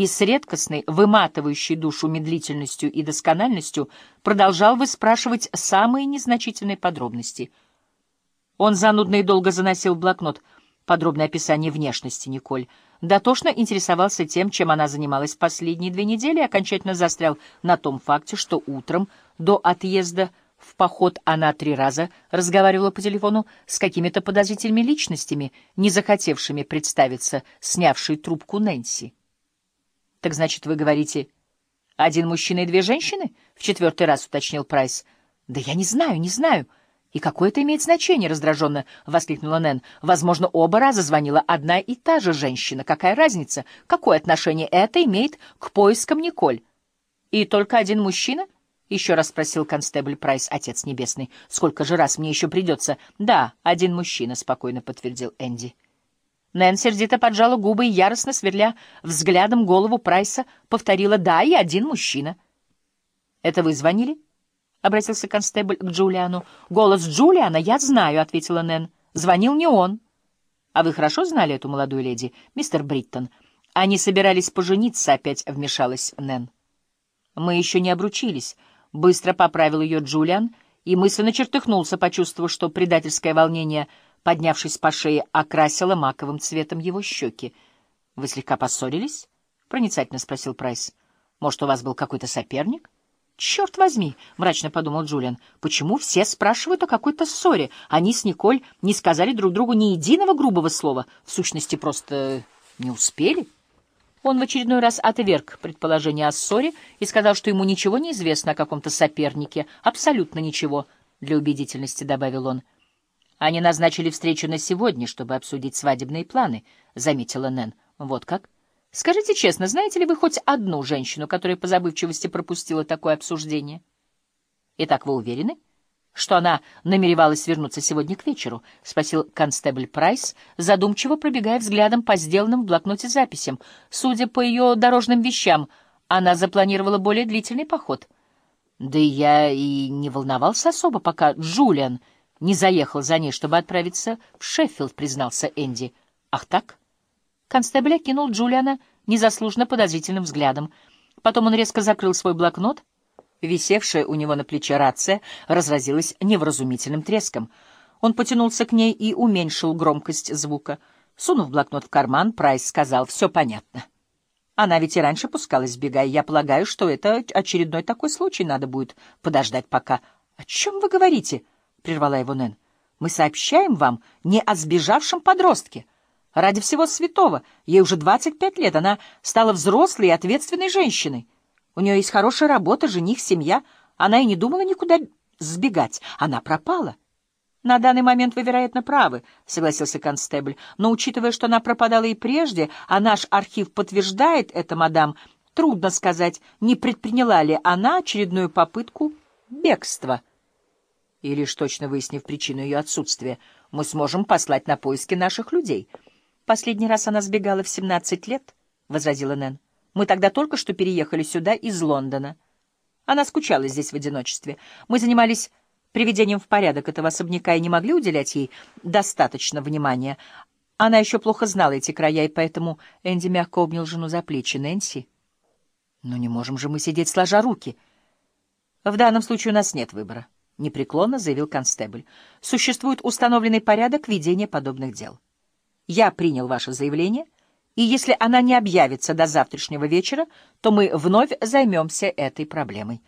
и с редкостной, выматывающей душу медлительностью и доскональностью продолжал выспрашивать самые незначительные подробности. Он занудно и долго заносил в блокнот подробное описание внешности Николь, дотошно интересовался тем, чем она занималась последние две недели и окончательно застрял на том факте, что утром до отъезда в поход она три раза разговаривала по телефону с какими-то подозрительными личностями, не захотевшими представиться, снявшей трубку Нэнси. — Так значит, вы говорите, один мужчина и две женщины? — в четвертый раз уточнил Прайс. — Да я не знаю, не знаю. — И какое это имеет значение? — раздраженно воскликнула Нэн. — Возможно, оба раза звонила одна и та же женщина. Какая разница? Какое отношение это имеет к поискам Николь? — И только один мужчина? — еще раз спросил констебль Прайс, Отец Небесный. — Сколько же раз мне еще придется? — Да, один мужчина, — спокойно подтвердил Энди. — Нэн сердито поджала губы и, яростно сверля взглядом голову Прайса, повторила «Да, и один мужчина». «Это вы звонили?» — обратился констебль к Джулиану. «Голос Джулиана я знаю», — ответила Нэн. «Звонил не он». «А вы хорошо знали эту молодую леди, мистер Бриттон?» «Они собирались пожениться», — опять вмешалась Нэн. «Мы еще не обручились», — быстро поправил ее Джулиан и мысленно чертыхнулся, почувствовав, что предательское волнение — поднявшись по шее, окрасила маковым цветом его щеки. — Вы слегка поссорились? — проницательно спросил Прайс. — Может, у вас был какой-то соперник? — Черт возьми! — мрачно подумал Джулиан. — Почему все спрашивают о какой-то ссоре? Они с Николь не сказали друг другу ни единого грубого слова. В сущности, просто не успели. Он в очередной раз отверг предположение о ссоре и сказал, что ему ничего не известно о каком-то сопернике. Абсолютно ничего, — для убедительности добавил он. — они назначили встречу на сегодня, чтобы обсудить свадебные планы, — заметила Нэн. Вот как? Скажите честно, знаете ли вы хоть одну женщину, которая по забывчивости пропустила такое обсуждение? Итак, вы уверены, что она намеревалась вернуться сегодня к вечеру? — спросил констебль Прайс, задумчиво пробегая взглядом по сделанным в блокноте записям. Судя по ее дорожным вещам, она запланировала более длительный поход. Да я и не волновался особо, пока Джулиан не заехал за ней, чтобы отправиться в Шеффилд, признался Энди. Ах так? Констебль окинул Джулиана незаслуженно подозрительным взглядом. Потом он резко закрыл свой блокнот. Висевшая у него на плече рация разразилась невразумительным треском. Он потянулся к ней и уменьшил громкость звука. Сунув блокнот в карман, Прайс сказал, «Все понятно. Она ведь и раньше пускалась, сбегая. Я полагаю, что это очередной такой случай. Надо будет подождать пока». «О чем вы говорите?» — прервала его Нэн. — Мы сообщаем вам не о сбежавшем подростке. Ради всего святого, ей уже 25 лет, она стала взрослой и ответственной женщиной. У нее есть хорошая работа, жених, семья. Она и не думала никуда сбегать. Она пропала. — На данный момент вы, вероятно, правы, — согласился констебль. Но, учитывая, что она пропадала и прежде, а наш архив подтверждает это, мадам, трудно сказать, не предприняла ли она очередную попытку бегства. — и лишь точно выяснив причину ее отсутствия, мы сможем послать на поиски наших людей. Последний раз она сбегала в 17 лет, — возразила Нэн. Мы тогда только что переехали сюда из Лондона. Она скучала здесь в одиночестве. Мы занимались приведением в порядок этого особняка и не могли уделять ей достаточно внимания. Она еще плохо знала эти края, и поэтому Энди мягко обнял жену за плечи. Нэнси, ну не можем же мы сидеть сложа руки. В данном случае у нас нет выбора непреклонно заявил констебль. Существует установленный порядок ведения подобных дел. Я принял ваше заявление, и если она не объявится до завтрашнего вечера, то мы вновь займемся этой проблемой.